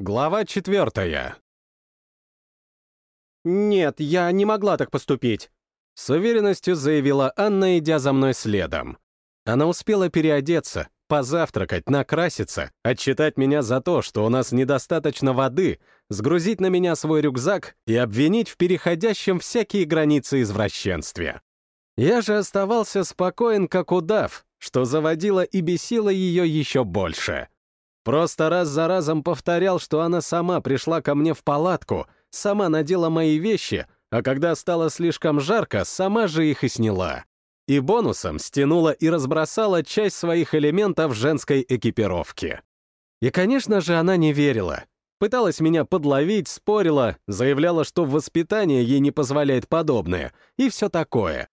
Глава четвертая. «Нет, я не могла так поступить», — с уверенностью заявила Анна, идя за мной следом. Она успела переодеться, позавтракать, накраситься, отчитать меня за то, что у нас недостаточно воды, сгрузить на меня свой рюкзак и обвинить в переходящем всякие границы извращенстве. Я же оставался спокоен, как удав, что заводило и бесило ее еще больше. Просто раз за разом повторял, что она сама пришла ко мне в палатку, сама надела мои вещи, а когда стало слишком жарко, сама же их и сняла. И бонусом стянула и разбросала часть своих элементов женской экипировки. И, конечно же, она не верила. Пыталась меня подловить, спорила, заявляла, что воспитание ей не позволяет подобное, и все такое.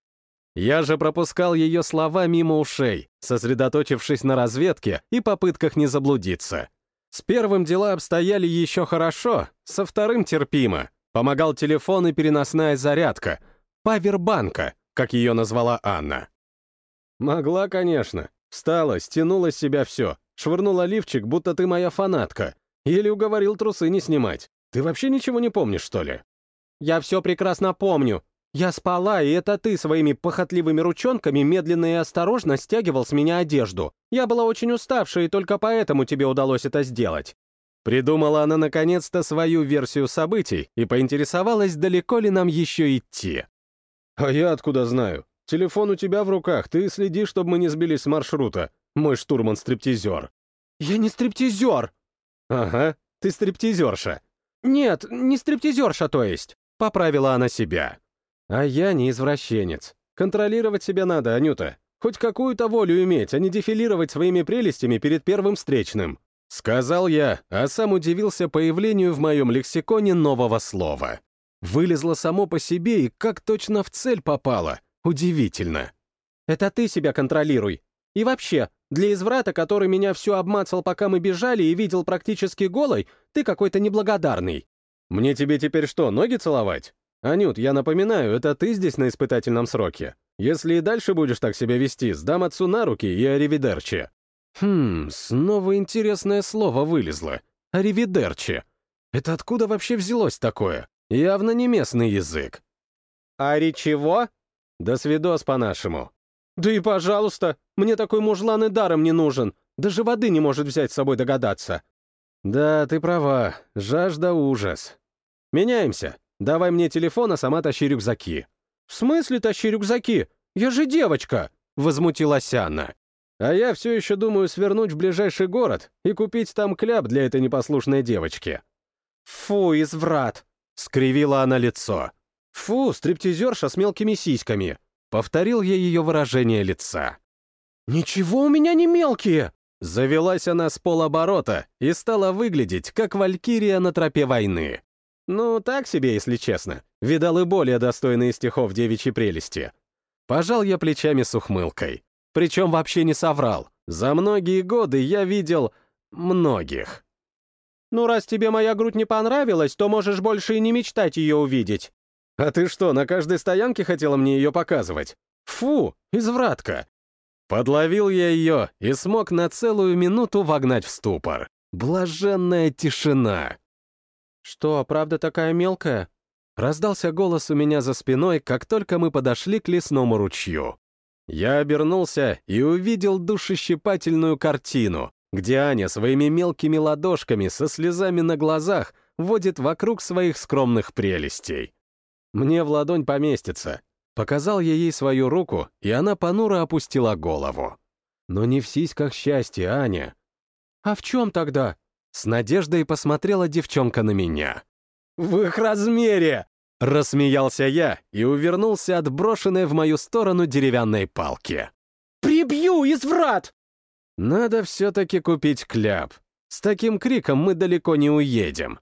Я же пропускал ее слова мимо ушей, сосредоточившись на разведке и попытках не заблудиться. С первым дела обстояли еще хорошо, со вторым терпимо. Помогал телефон и переносная зарядка. Павербанка, как ее назвала Анна. Могла, конечно. Встала, стянула с себя все, швырнула лифчик, будто ты моя фанатка. Или уговорил трусы не снимать. Ты вообще ничего не помнишь, что ли? «Я все прекрасно помню. Я спала, и это ты своими похотливыми ручонками медленно и осторожно стягивал с меня одежду. Я была очень уставшая, и только поэтому тебе удалось это сделать». Придумала она наконец-то свою версию событий и поинтересовалась, далеко ли нам еще идти. «А я откуда знаю? Телефон у тебя в руках, ты следи, чтобы мы не сбились с маршрута. Мой штурман-стриптизер». «Я не стриптизер!» «Ага, ты стриптизерша». «Нет, не стриптизерша, то есть», — поправила она себя. А я не извращенец. Контролировать себя надо, Анюта. Хоть какую-то волю иметь, а не дефилировать своими прелестями перед первым встречным. Сказал я, а сам удивился появлению в моем лексиконе нового слова. Вылезло само по себе и как точно в цель попало. Удивительно. Это ты себя контролируй. И вообще, для изврата, который меня всю обмацал, пока мы бежали и видел практически голой, ты какой-то неблагодарный. Мне тебе теперь что, ноги целовать? «Анют, я напоминаю, это ты здесь на испытательном сроке. Если и дальше будешь так себя вести, сдам отцу на руки и аривидерчи». Хм, снова интересное слово вылезло. Аривидерчи. Это откуда вообще взялось такое? Явно не местный язык. «Ари чего?» «Да свидос по-нашему». «Да и пожалуйста, мне такой мужлан и даром не нужен. Даже воды не может взять с собой догадаться». «Да, ты права. Жажда ужас. Меняемся. Давай мне телефон, а сама тащи рюкзаки». «В смысле тащи рюкзаки? Я же девочка!» — возмутилась Анна. «А я все еще думаю свернуть в ближайший город и купить там кляп для этой непослушной девочки». «Фу, изврат!» — скривила она лицо. «Фу, стриптизерша с мелкими сиськами!» — повторил я ее выражение лица. «Ничего у меня не мелкие!» Завелась она с полоборота и стала выглядеть, как валькирия на тропе войны. Ну, так себе, если честно. Видал и более достойные стихов девичьей прелести. Пожал я плечами с ухмылкой. Причем вообще не соврал. За многие годы я видел многих. Ну, раз тебе моя грудь не понравилась, то можешь больше и не мечтать ее увидеть. А ты что, на каждой стоянке хотела мне ее показывать? Фу, извратка. Подловил я ее и смог на целую минуту вогнать в ступор. Блаженная тишина. «Что, правда такая мелкая?» Раздался голос у меня за спиной, как только мы подошли к лесному ручью. Я обернулся и увидел душещипательную картину, где Аня своими мелкими ладошками со слезами на глазах водит вокруг своих скромных прелестей. Мне в ладонь поместится. Показал я ей свою руку, и она понуро опустила голову. Но не в сиськах счастья, Аня. «А в чем тогда?» С надеждой посмотрела девчонка на меня. «В их размере!» Рассмеялся я и увернулся от брошенной в мою сторону деревянной палки. «Прибью, изврат!» Надо все-таки купить кляп. С таким криком мы далеко не уедем.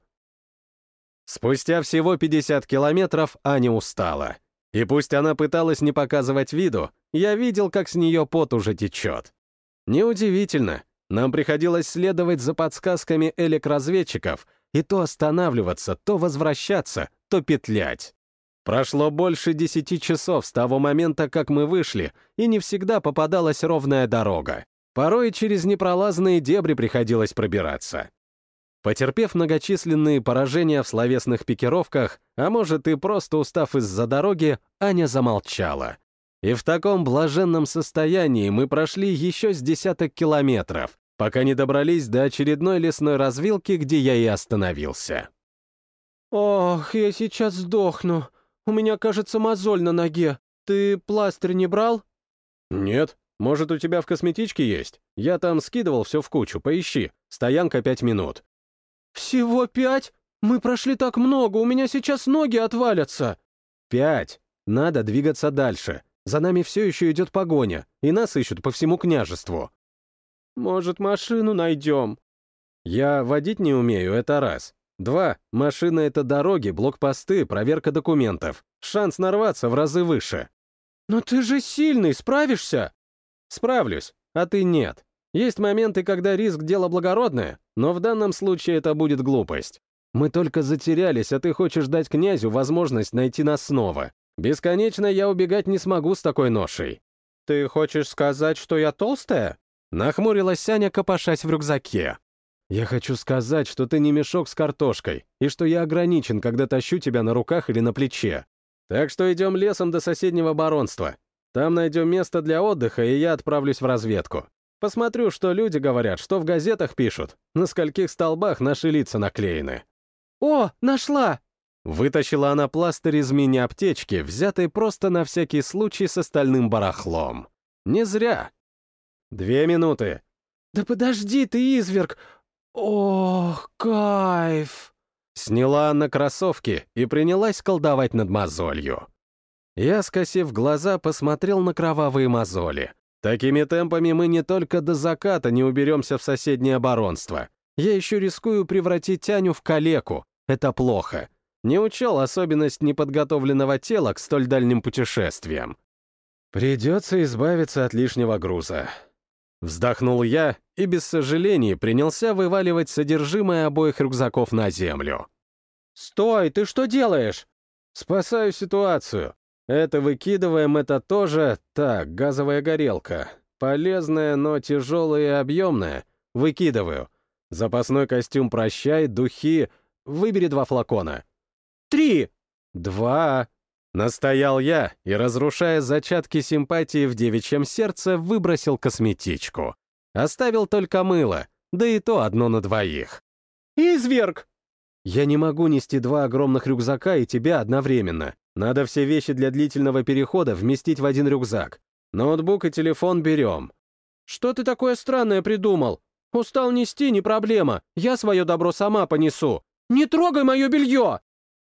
Спустя всего 50 километров Аня устала. И пусть она пыталась не показывать виду, я видел, как с нее пот уже течет. Неудивительно, нам приходилось следовать за подсказками электрозведчиков и то останавливаться, то возвращаться, то петлять. Прошло больше десяти часов с того момента, как мы вышли, и не всегда попадалась ровная дорога. Порой через непролазные дебри приходилось пробираться. Потерпев многочисленные поражения в словесных пикировках, а может и просто устав из-за дороги, Аня замолчала. И в таком блаженном состоянии мы прошли еще с десяток километров, пока не добрались до очередной лесной развилки, где я и остановился. «Ох, я сейчас сдохну. У меня, кажется, мозоль на ноге. Ты пластырь не брал?» «Нет. Может, у тебя в косметичке есть? Я там скидывал все в кучу, поищи. Стоянка пять минут». «Всего пять? Мы прошли так много, у меня сейчас ноги отвалятся!» «Пять. Надо двигаться дальше. За нами все еще идет погоня, и нас ищут по всему княжеству». «Может, машину найдем?» «Я водить не умею, это раз. Два. Машина — это дороги, блокпосты, проверка документов. Шанс нарваться в разы выше». «Но ты же сильный, справишься?» «Справлюсь, а ты нет. Есть моменты, когда риск — дело благородное, но в данном случае это будет глупость. Мы только затерялись, а ты хочешь дать князю возможность найти нас снова. Бесконечно я убегать не смогу с такой ношей». «Ты хочешь сказать, что я толстая?» Нахмурилась Сяня, копошась в рюкзаке. «Я хочу сказать, что ты не мешок с картошкой, и что я ограничен, когда тащу тебя на руках или на плече. Так что идем лесом до соседнего баронства. Там найдем место для отдыха, и я отправлюсь в разведку. Посмотрю, что люди говорят, что в газетах пишут, на скольких столбах наши лица наклеены. «О, нашла!» Вытащила она пластырь из мини-аптечки, взятый просто на всякий случай с остальным барахлом. Не зря. Две минуты. «Да подожди ты, изверг! Ох, кайф!» Сняла она кроссовки и принялась колдовать над мозолью. Я, скосив глаза, посмотрел на кровавые мозоли. Такими темпами мы не только до заката не уберемся в соседнее оборонство. Я еще рискую превратить Тяню в калеку. Это плохо. Не учел особенность неподготовленного тела к столь дальним путешествиям. Придется избавиться от лишнего груза. Вздохнул я и без сожалений принялся вываливать содержимое обоих рюкзаков на землю. «Стой, ты что делаешь?» «Спасаю ситуацию. Это выкидываем, это тоже... Так, газовая горелка. Полезная, но тяжелая и объемная. Выкидываю. Запасной костюм прощай, духи. Выбери два флакона. Три. Два. Настоял я и, разрушая зачатки симпатии в девичьем сердце, выбросил косметичку. Оставил только мыло, да и то одно на двоих. «Изверг!» Я не могу нести два огромных рюкзака и тебя одновременно. Надо все вещи для длительного перехода вместить в один рюкзак. Ноутбук и телефон берем. Что ты такое странное придумал? Устал нести, не проблема. Я свое добро сама понесу. Не трогай мое белье!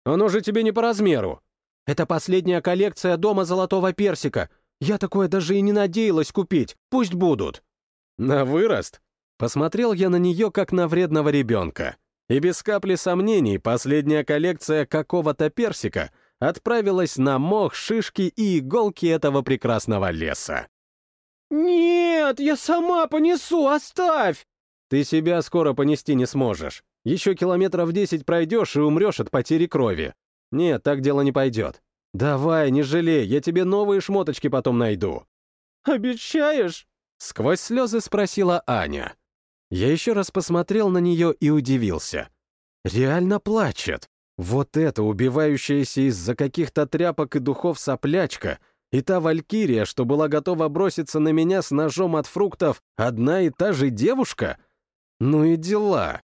Оно же тебе не по размеру. Это последняя коллекция дома золотого персика. Я такое даже и не надеялась купить. Пусть будут. На вырост? Посмотрел я на нее, как на вредного ребенка. И без капли сомнений последняя коллекция какого-то персика — отправилась на мох, шишки и иголки этого прекрасного леса. «Нет, я сама понесу, оставь!» «Ты себя скоро понести не сможешь. Еще километров десять пройдешь и умрешь от потери крови. Нет, так дело не пойдет. Давай, не жалей, я тебе новые шмоточки потом найду». «Обещаешь?» — сквозь слезы спросила Аня. Я еще раз посмотрел на нее и удивился. Реально плачет. Вот эта убивающаяся из-за каких-то тряпок и духов соплячка и та валькирия, что была готова броситься на меня с ножом от фруктов, одна и та же девушка? Ну и дела.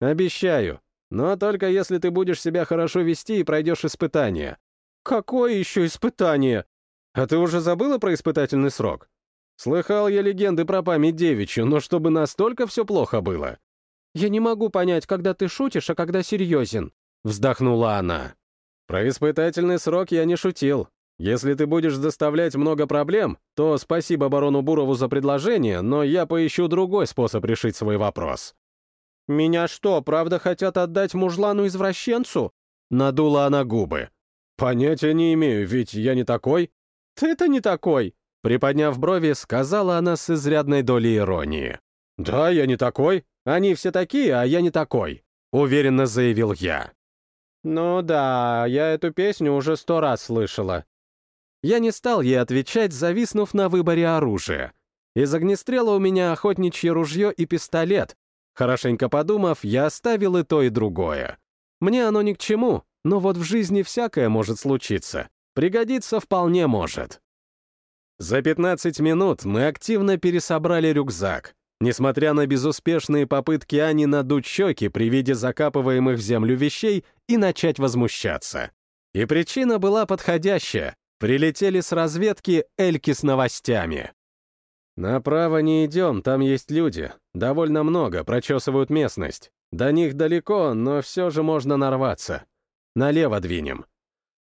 Обещаю. Но только если ты будешь себя хорошо вести и пройдешь испытание. Какое еще испытание? А ты уже забыла про испытательный срок? Слыхал я легенды про память девичью, но чтобы настолько все плохо было. Я не могу понять, когда ты шутишь, а когда серьезен. — вздохнула она. «Про испытательный срок я не шутил. Если ты будешь доставлять много проблем, то спасибо барону Бурову за предложение, но я поищу другой способ решить свой вопрос». «Меня что, правда хотят отдать мужлану-извращенцу?» Надула она губы. «Понятия не имею, ведь я не такой». «Ты-то не такой!» Приподняв брови, сказала она с изрядной долей иронии. «Да, я не такой. Они все такие, а я не такой», — уверенно заявил я. «Ну да, я эту песню уже сто раз слышала». Я не стал ей отвечать, зависнув на выборе оружия. Из огнестрела у меня охотничье ружье и пистолет, Хорошенько подумав, я оставил и то, и другое. Мне оно ни к чему, но вот в жизни всякое может случиться. Пригодится вполне может. За 15 минут мы активно пересобрали рюкзак. Несмотря на безуспешные попытки Ани надуть щеки при виде закапываемых в землю вещей и начать возмущаться. И причина была подходящая. Прилетели с разведки Эльки с новостями. «Направо не идем, там есть люди. Довольно много, прочесывают местность. До них далеко, но все же можно нарваться. Налево двинем».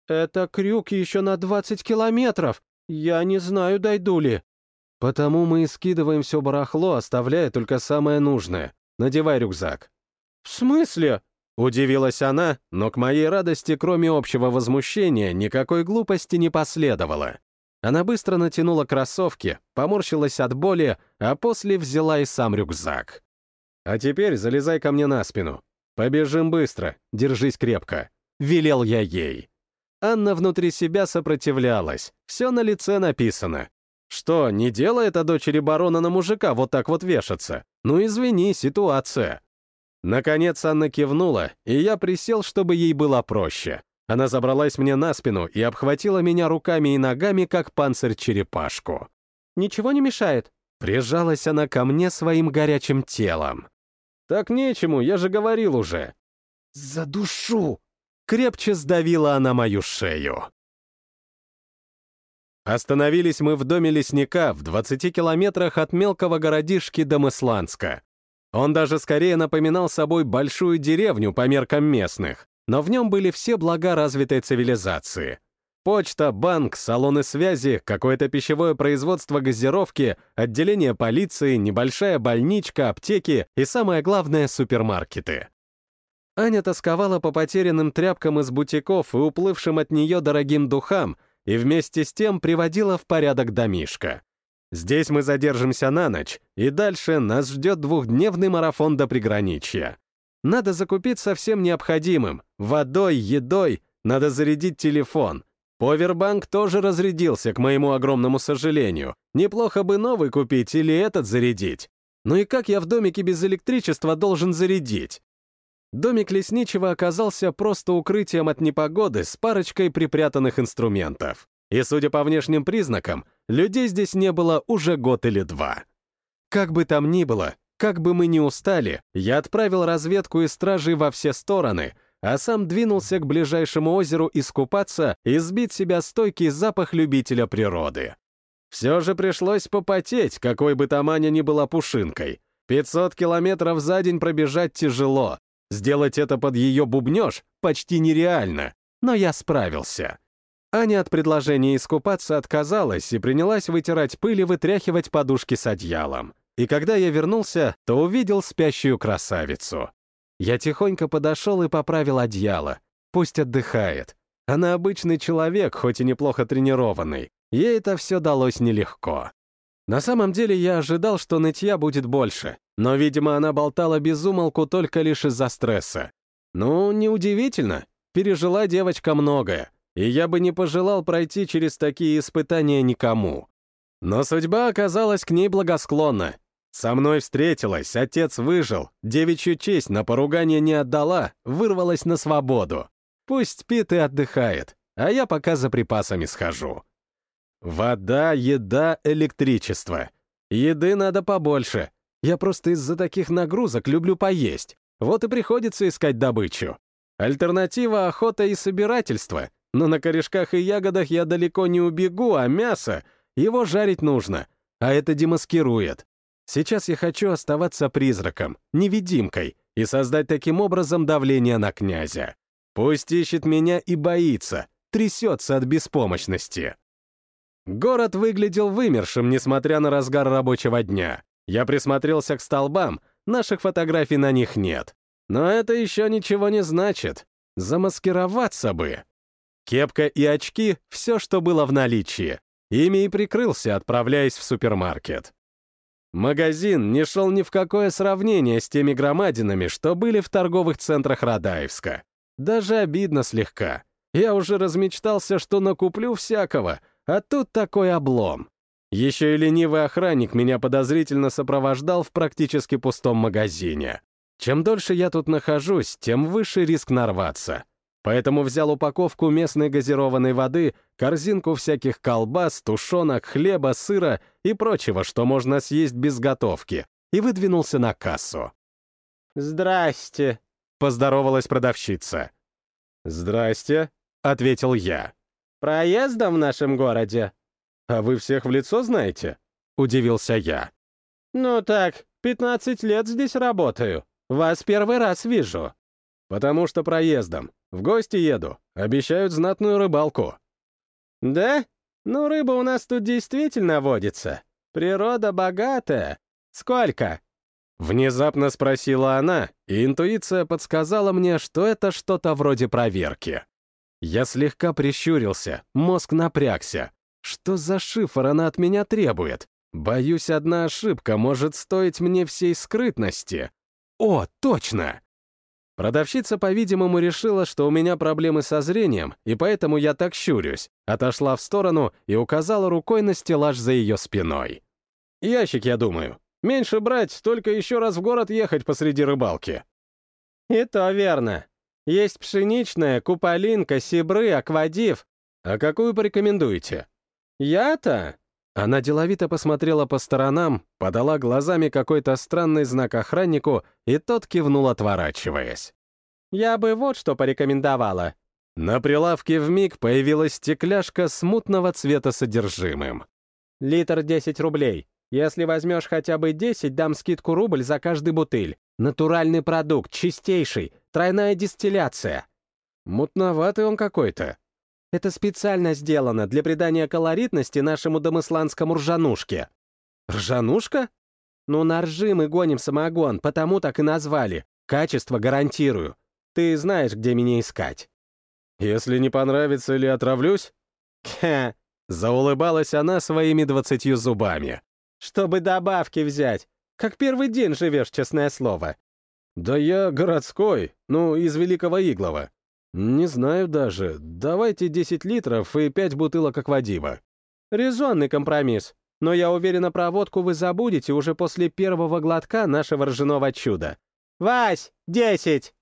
«Это крюк еще на 20 километров. Я не знаю, дойду ли». «Потому мы и скидываем все барахло, оставляя только самое нужное. Надевай рюкзак». «В смысле?» Удивилась она, но к моей радости, кроме общего возмущения, никакой глупости не последовало. Она быстро натянула кроссовки, поморщилась от боли, а после взяла и сам рюкзак. «А теперь залезай ко мне на спину. Побежим быстро, держись крепко», — велел я ей. Анна внутри себя сопротивлялась, все на лице написано. Что, не делает о дочери барона на мужика вот так вот вешаться? Ну извини, ситуация. Наконец Анна кивнула, и я присел, чтобы ей было проще. Она забралась мне на спину и обхватила меня руками и ногами, как панцирь-черепашку. «Ничего не мешает?» Прижалась она ко мне своим горячим телом. «Так нечему, я же говорил уже». «За душу!» Крепче сдавила она мою шею. Остановились мы в доме лесника в 20 километрах от мелкого городишки Домысланска. Он даже скорее напоминал собой большую деревню по меркам местных, но в нем были все блага развитой цивилизации. Почта, банк, салоны связи, какое-то пищевое производство газировки, отделение полиции, небольшая больничка, аптеки и, самое главное, супермаркеты. Аня тосковала по потерянным тряпкам из бутиков и уплывшим от нее дорогим духам, и вместе с тем приводила в порядок домишко. Здесь мы задержимся на ночь, и дальше нас ждет двухдневный марафон до приграничья. Надо закупиться всем необходимым — водой, едой, надо зарядить телефон. Повербанк тоже разрядился, к моему огромному сожалению. Неплохо бы новый купить или этот зарядить. Ну и как я в домике без электричества должен зарядить? Домик лесничего оказался просто укрытием от непогоды с парочкой припрятанных инструментов. И, судя по внешним признакам, людей здесь не было уже год или два. Как бы там ни было, как бы мы ни устали, я отправил разведку и стражей во все стороны, а сам двинулся к ближайшему озеру искупаться и сбить себя стойкий запах любителя природы. Все же пришлось попотеть, какой бы там Аня ни была пушинкой. 500 километров за день пробежать тяжело. Сделать это под ее бубнеж почти нереально, но я справился. Аня от предложения искупаться отказалась и принялась вытирать пыль и вытряхивать подушки с одеялом. И когда я вернулся, то увидел спящую красавицу. Я тихонько подошел и поправил одеяло. Пусть отдыхает. Она обычный человек, хоть и неплохо тренированный. Ей это все далось нелегко. На самом деле я ожидал, что нытья будет больше, но, видимо, она болтала без умолку только лишь из-за стресса. Ну, неудивительно. Пережила девочка многое и я бы не пожелал пройти через такие испытания никому. Но судьба оказалась к ней благосклонна. Со мной встретилась, отец выжил, девичью честь на поругание не отдала, вырвалась на свободу. Пусть спит и отдыхает, а я пока за припасами схожу. Вода, еда, электричество. Еды надо побольше. Я просто из-за таких нагрузок люблю поесть. Вот и приходится искать добычу. Альтернатива — охота и собирательство. Но на корешках и ягодах я далеко не убегу, а мясо, его жарить нужно, а это демаскирует. Сейчас я хочу оставаться призраком, невидимкой, и создать таким образом давление на князя. Пусть ищет меня и боится, трясется от беспомощности. Город выглядел вымершим, несмотря на разгар рабочего дня. Я присмотрелся к столбам, наших фотографий на них нет. Но это еще ничего не значит. Замаскироваться бы. Кепка и очки — все, что было в наличии. Ими и прикрылся, отправляясь в супермаркет. Магазин не шел ни в какое сравнение с теми громадинами, что были в торговых центрах Радаевска. Даже обидно слегка. Я уже размечтался, что накуплю всякого, а тут такой облом. Еще и ленивый охранник меня подозрительно сопровождал в практически пустом магазине. Чем дольше я тут нахожусь, тем выше риск нарваться. Поэтому взял упаковку местной газированной воды, корзинку всяких колбас, тушенок, хлеба, сыра и прочего, что можно съесть без готовки, и выдвинулся на кассу. «Здрасте», — поздоровалась продавщица. «Здрасте», — ответил я. «Проездом в нашем городе?» «А вы всех в лицо знаете?» — удивился я. «Ну так, 15 лет здесь работаю. Вас первый раз вижу». «Потому что проездом. В гости еду. Обещают знатную рыбалку». «Да? Ну, рыба у нас тут действительно водится. Природа богатая. Сколько?» Внезапно спросила она, и интуиция подсказала мне, что это что-то вроде проверки. Я слегка прищурился, мозг напрягся. Что за шифр она от меня требует? Боюсь, одна ошибка может стоить мне всей скрытности. О, точно! Продавщица, по-видимому, решила, что у меня проблемы со зрением, и поэтому я так щурюсь, отошла в сторону и указала рукой на стеллаж за ее спиной. Ящик, я думаю. Меньше брать, только еще раз в город ехать посреди рыбалки. И то верно. Есть пшеничная, куполинка, сибры, аквадив. А какую порекомендуете? Я-то? Она деловито посмотрела по сторонам, подала глазами какой-то странный знак охраннику, и тот кивнул, отворачиваясь. «Я бы вот что порекомендовала». На прилавке вмиг появилась стекляшка смутного цвета содержимым. «Литр 10 рублей. Если возьмешь хотя бы 10, дам скидку рубль за каждый бутыль. Натуральный продукт, чистейший, тройная дистилляция». Мутноватый он какой-то. Это специально сделано для придания колоритности нашему домысланскому ржанушке. Ржанушка? Ну, на ржи мы гоним самогон, потому так и назвали. Качество гарантирую. Ты знаешь, где меня искать. Если не понравится или отравлюсь? Хе. Заулыбалась она своими двадцатью зубами. Чтобы добавки взять. Как первый день живешь, честное слово. Да я городской, ну, из Великого Иглова. «Не знаю даже. Давайте 10 литров и 5 бутылок аквадива». «Резонный компромисс. Но я уверена, про водку вы забудете уже после первого глотка нашего ржаного чуда. Вась, 10!»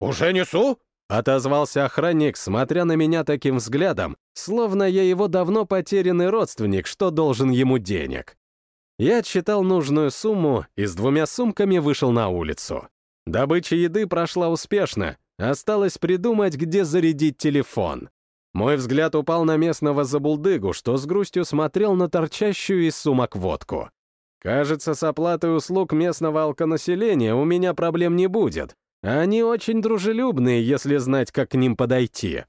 «Уже несу?» — отозвался охранник, смотря на меня таким взглядом, словно я его давно потерянный родственник, что должен ему денег. Я отсчитал нужную сумму и с двумя сумками вышел на улицу. Добыча еды прошла успешно, Осталось придумать, где зарядить телефон. Мой взгляд упал на местного забулдыгу, что с грустью смотрел на торчащую из сумок водку. Кажется, с оплатой услуг местного алконаселения у меня проблем не будет. Они очень дружелюбные, если знать, как к ним подойти.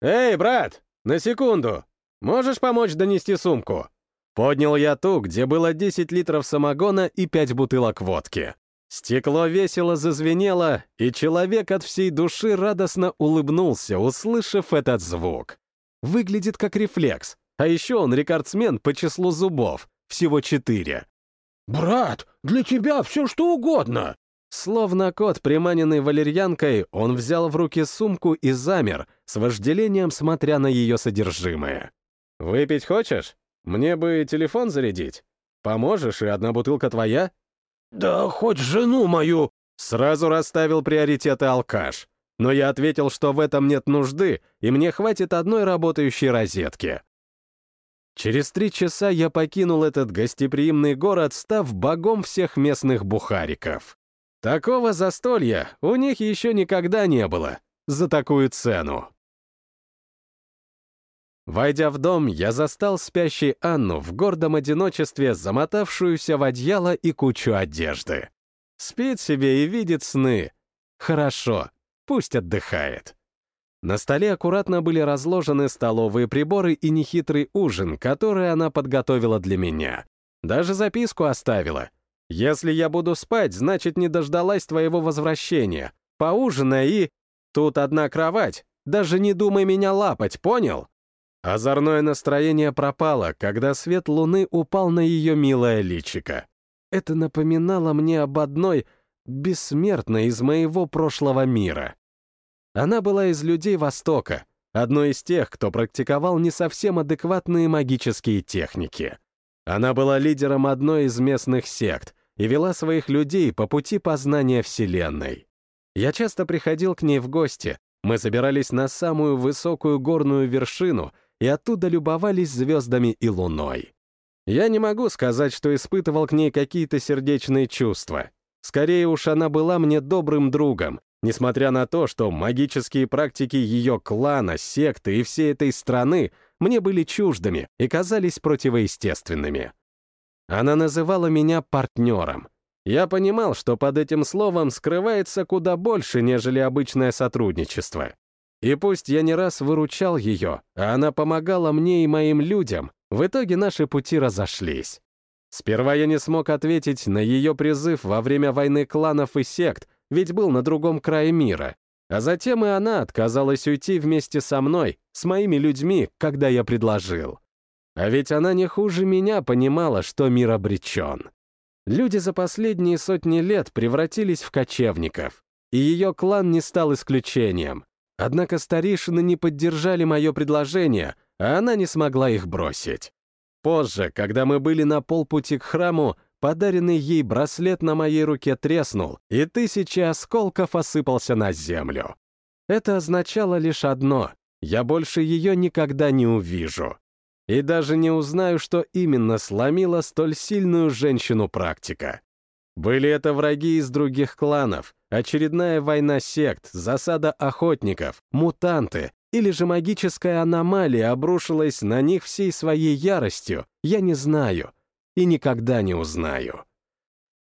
«Эй, брат, на секунду! Можешь помочь донести сумку?» Поднял я ту, где было 10 литров самогона и 5 бутылок водки. Стекло весело зазвенело, и человек от всей души радостно улыбнулся, услышав этот звук. Выглядит как рефлекс, а еще он рекордсмен по числу зубов, всего четыре. «Брат, для тебя все что угодно!» Словно кот, приманенный валерьянкой, он взял в руки сумку и замер, с вожделением смотря на ее содержимое. «Выпить хочешь? Мне бы телефон зарядить. Поможешь, и одна бутылка твоя?» «Да хоть жену мою!» Сразу расставил приоритеты алкаш. Но я ответил, что в этом нет нужды, и мне хватит одной работающей розетки. Через три часа я покинул этот гостеприимный город, став богом всех местных бухариков. Такого застолья у них еще никогда не было за такую цену. Войдя в дом, я застал спящей Анну в гордом одиночестве, замотавшуюся в одеяло и кучу одежды. Спит себе и видит сны. Хорошо, пусть отдыхает. На столе аккуратно были разложены столовые приборы и нехитрый ужин, который она подготовила для меня. Даже записку оставила. «Если я буду спать, значит, не дождалась твоего возвращения. Поужинай и... Тут одна кровать. Даже не думай меня лапать, понял?» Озорное настроение пропало, когда свет луны упал на ее милое личико. Это напоминало мне об одной, бессмертной из моего прошлого мира. Она была из людей Востока, одной из тех, кто практиковал не совсем адекватные магические техники. Она была лидером одной из местных сект и вела своих людей по пути познания Вселенной. Я часто приходил к ней в гости, мы собирались на самую высокую горную вершину и оттуда любовались звездами и луной. Я не могу сказать, что испытывал к ней какие-то сердечные чувства. Скорее уж она была мне добрым другом, несмотря на то, что магические практики ее клана, секты и всей этой страны мне были чуждыми и казались противоестественными. Она называла меня партнером. Я понимал, что под этим словом скрывается куда больше, нежели обычное сотрудничество. И пусть я не раз выручал ее, а она помогала мне и моим людям, в итоге наши пути разошлись. Сперва я не смог ответить на ее призыв во время войны кланов и сект, ведь был на другом крае мира. А затем и она отказалась уйти вместе со мной, с моими людьми, когда я предложил. А ведь она не хуже меня понимала, что мир обречен. Люди за последние сотни лет превратились в кочевников, и ее клан не стал исключением. Однако старейшины не поддержали мое предложение, а она не смогла их бросить. Позже, когда мы были на полпути к храму, подаренный ей браслет на моей руке треснул, и тысячи осколков осыпался на землю. Это означало лишь одно — я больше ее никогда не увижу. И даже не узнаю, что именно сломило столь сильную женщину-практика. Были это враги из других кланов, очередная война сект, засада охотников, мутанты, или же магическая аномалия обрушилась на них всей своей яростью, я не знаю и никогда не узнаю.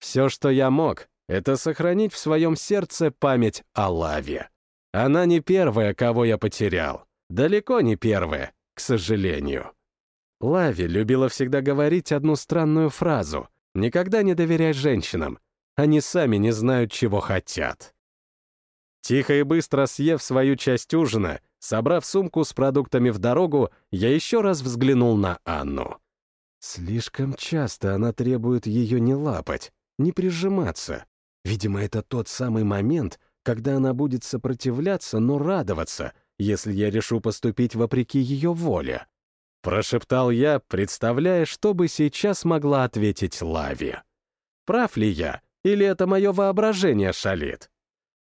Все, что я мог, это сохранить в своем сердце память о лаве. Она не первая, кого я потерял. Далеко не первая, к сожалению. Лави любила всегда говорить одну странную фразу «Никогда не доверяй женщинам, они сами не знают, чего хотят». Тихо и быстро съев свою часть ужина, собрав сумку с продуктами в дорогу, я еще раз взглянул на Анну. Слишком часто она требует ее не лапать, не прижиматься. Видимо, это тот самый момент, когда она будет сопротивляться, но радоваться, если я решу поступить вопреки ее воле. Прошептал я, представляя, что бы сейчас могла ответить Лави. Прав ли я, или это мое воображение шалит?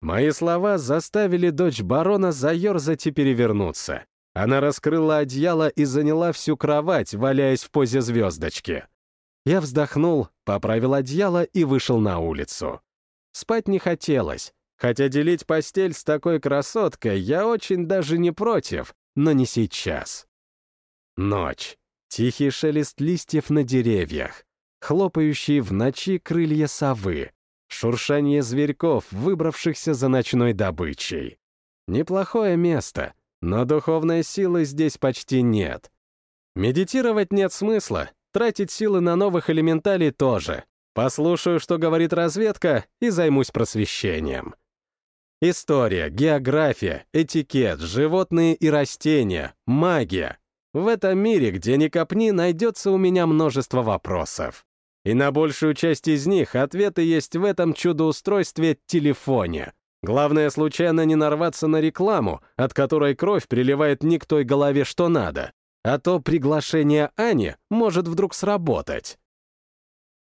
Мои слова заставили дочь барона заерзать и перевернуться. Она раскрыла одеяло и заняла всю кровать, валяясь в позе звездочки. Я вздохнул, поправил одеяло и вышел на улицу. Спать не хотелось, хотя делить постель с такой красоткой я очень даже не против, но не сейчас. Ночь. Тихий шелест листьев на деревьях, хлопающие в ночи крылья совы, шуршание зверьков, выбравшихся за ночной добычей. Неплохое место, но духовной силы здесь почти нет. Медитировать нет смысла, тратить силы на новых элементалей тоже. Послушаю, что говорит разведка, и займусь просвещением. История, география, этикет, животные и растения, магия. В этом мире, где ни копни, найдется у меня множество вопросов. И на большую часть из них ответы есть в этом чудоустройстве телефоне. Главное, случайно не нарваться на рекламу, от которой кровь приливает не к той голове, что надо. А то приглашение Ани может вдруг сработать.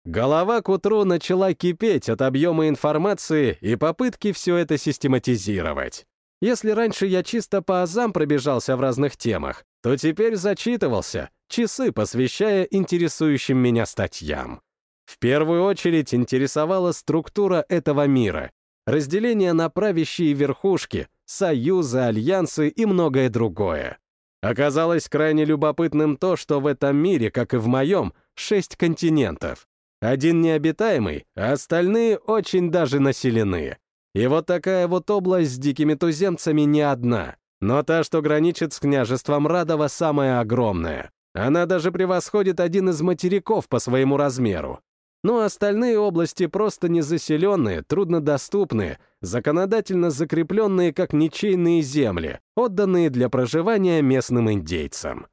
Голова к утру начала кипеть от объема информации и попытки все это систематизировать. Если раньше я чисто по азам пробежался в разных темах, то теперь зачитывался, часы посвящая интересующим меня статьям. В первую очередь интересовала структура этого мира, разделение на правящие верхушки, союзы, альянсы и многое другое. Оказалось крайне любопытным то, что в этом мире, как и в моем, шесть континентов. Один необитаемый, а остальные очень даже населены. И вот такая вот область с дикими туземцами не одна, но та, что граничит с княжеством Радова, самая огромная. Она даже превосходит один из материков по своему размеру но остальные области просто незаселенные, труднодоступные, законодательно закрепленные как ничейные земли, отданные для проживания местным индейцам.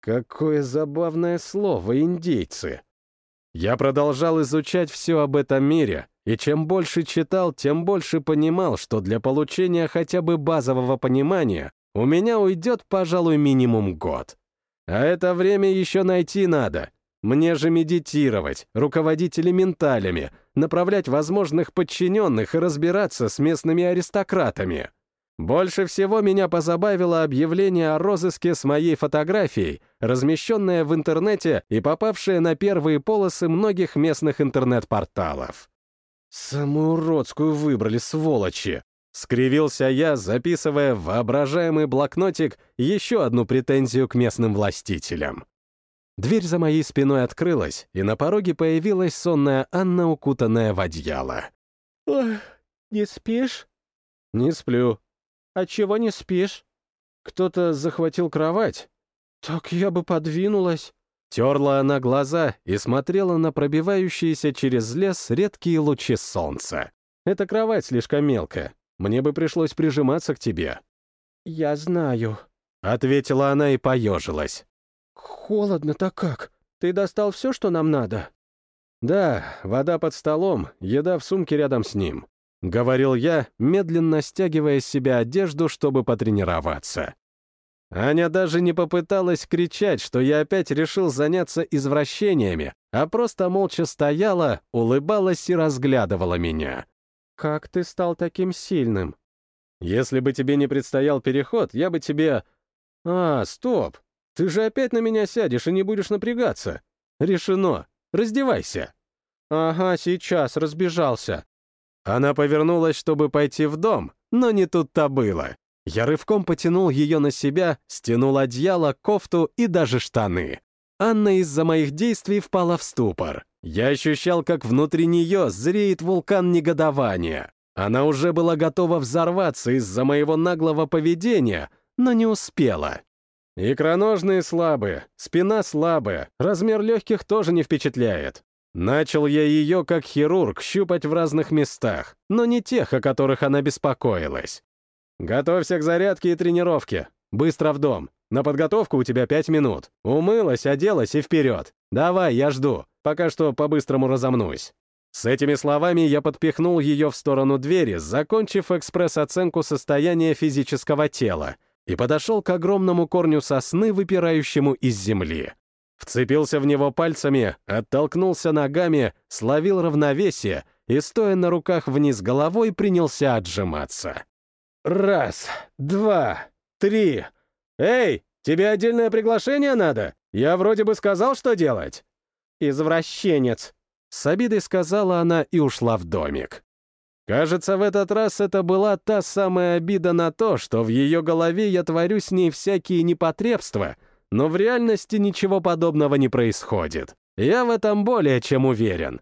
Какое забавное слово «индейцы». Я продолжал изучать все об этом мире, и чем больше читал, тем больше понимал, что для получения хотя бы базового понимания у меня уйдет, пожалуй, минимум год. А это время еще найти надо — Мне же медитировать, руководить элементалями, направлять возможных подчиненных и разбираться с местными аристократами. Больше всего меня позабавило объявление о розыске с моей фотографией, размещенное в интернете и попавшее на первые полосы многих местных интернет-порталов. «Самую уродскую выбрали, сволочи!» — скривился я, записывая в воображаемый блокнотик еще одну претензию к местным властителям. Дверь за моей спиной открылась, и на пороге появилась сонная Анна, укутанная в одеяло. «Ох, не спишь?» «Не сплю», «А чего не спишь?» «Кто-то захватил кровать». «Так я бы подвинулась». Терла она глаза и смотрела на пробивающиеся через лес редкие лучи солнца. «Эта кровать слишком мелкая. Мне бы пришлось прижиматься к тебе». «Я знаю», — ответила она и поежилась. «Холодно-то как? Ты достал все, что нам надо?» «Да, вода под столом, еда в сумке рядом с ним. — говорил я, медленно стягивая с себя одежду, чтобы потренироваться. Аня даже не попыталась кричать, что я опять решил заняться извращениями, а просто молча стояла, улыбалась и разглядывала меня. «Как ты стал таким сильным?» «Если бы тебе не предстоял переход, я бы тебе...» «А, стоп! Ты же опять на меня сядешь и не будешь напрягаться. Решено. Раздевайся». «Ага, сейчас, разбежался. Она повернулась, чтобы пойти в дом, но не тут-то было. Я рывком потянул ее на себя, стянул одеяло, кофту и даже штаны. Анна из-за моих действий впала в ступор. Я ощущал, как внутри нее зреет вулкан негодования. Она уже была готова взорваться из-за моего наглого поведения, но не успела. Икроножные слабые, спина слабая, размер легких тоже не впечатляет. Начал я ее, как хирург, щупать в разных местах, но не тех, о которых она беспокоилась. «Готовься к зарядке и тренировке. Быстро в дом. На подготовку у тебя пять минут. Умылась, оделась и вперед. Давай, я жду. Пока что по-быстрому разомнусь». С этими словами я подпихнул ее в сторону двери, закончив экспресс-оценку состояния физического тела, и подошел к огромному корню сосны, выпирающему из земли. Вцепился в него пальцами, оттолкнулся ногами, словил равновесие и, стоя на руках вниз головой, принялся отжиматься. «Раз, два, три. Эй, тебе отдельное приглашение надо? Я вроде бы сказал, что делать». «Извращенец», — с обидой сказала она и ушла в домик. Кажется, в этот раз это была та самая обида на то, что в ее голове я творю с ней всякие непотребства — но в реальности ничего подобного не происходит. Я в этом более чем уверен.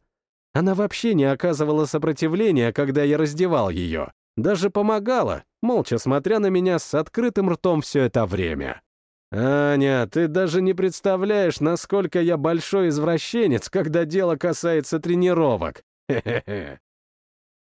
Она вообще не оказывала сопротивления, когда я раздевал ее. Даже помогала, молча смотря на меня с открытым ртом все это время. «Аня, ты даже не представляешь, насколько я большой извращенец, когда дело касается тренировок. Хе-хе-хе».